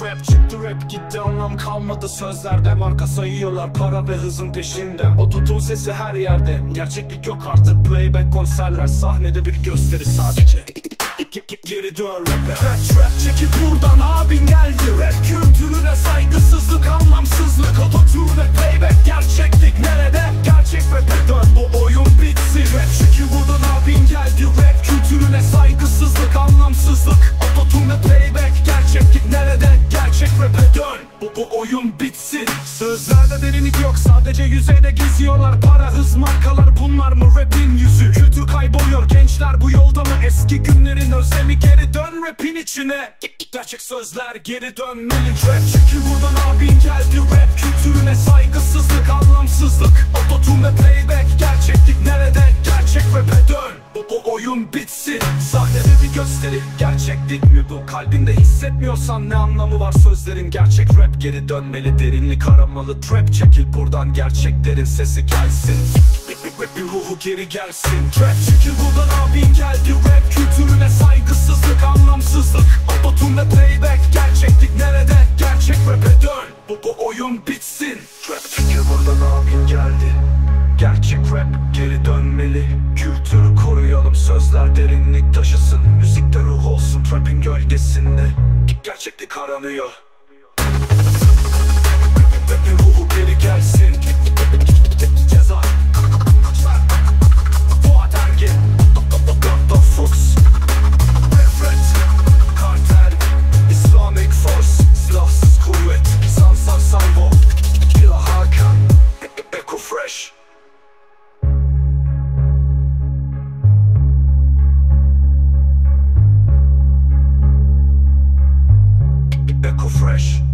Trap çıktı rap gitti anlam kalmadı. Sözlerde Marka sayıyorlar para ve hızın peşinde. O tutun sesi her yerde Gerçeklik yok artık. Playback konserler Sahnede bir gösteri sadece. Geri dön rap'e. Rap trap çekip buradan abin geldi. Rap kültürüne saygısızlık anlamsızlık. Ototune playback gerçeklik nerede? Gerçek rap'e dön bu oyun bitsin. Rap çekip buradan abin geldi. Rap kültürüne saygısızlık anlamsızlık. Ototune playback dön. Bu, bu oyun bitsin. Sözlerde derinlik yok. Sadece yüzeyde geziyorlar. Para hız markalar bunlar mı? Rapin yüzü Kültür kayboluyor. Gençler bu yolda mı? Eski günlerin özlemi geri dön rapin içine. Gerçek sözler geri dönmeli. Rap çekil buradan abin geldi. Rap bu oyun bitsin. Sahnede bir gösteri Gerçeklik mi bu? Kalbinde hissetmiyorsan Ne anlamı var sözlerin? Gerçek rap Geri dönmeli derinlik aramalı. Trap çekil buradan gerçeklerin sesi gelsin. Rap bir ruhu geri gelsin. Trap çekil buradan abin geldi. Rap kültürüne saygısızlık anlamsızlık. Ototune playback gerçeklik nerede? Gerçek rap'e dön. Bu, bu oyun bitsin Gerçeklik aranıyor. Rapin ruhu geri gelsin Fresh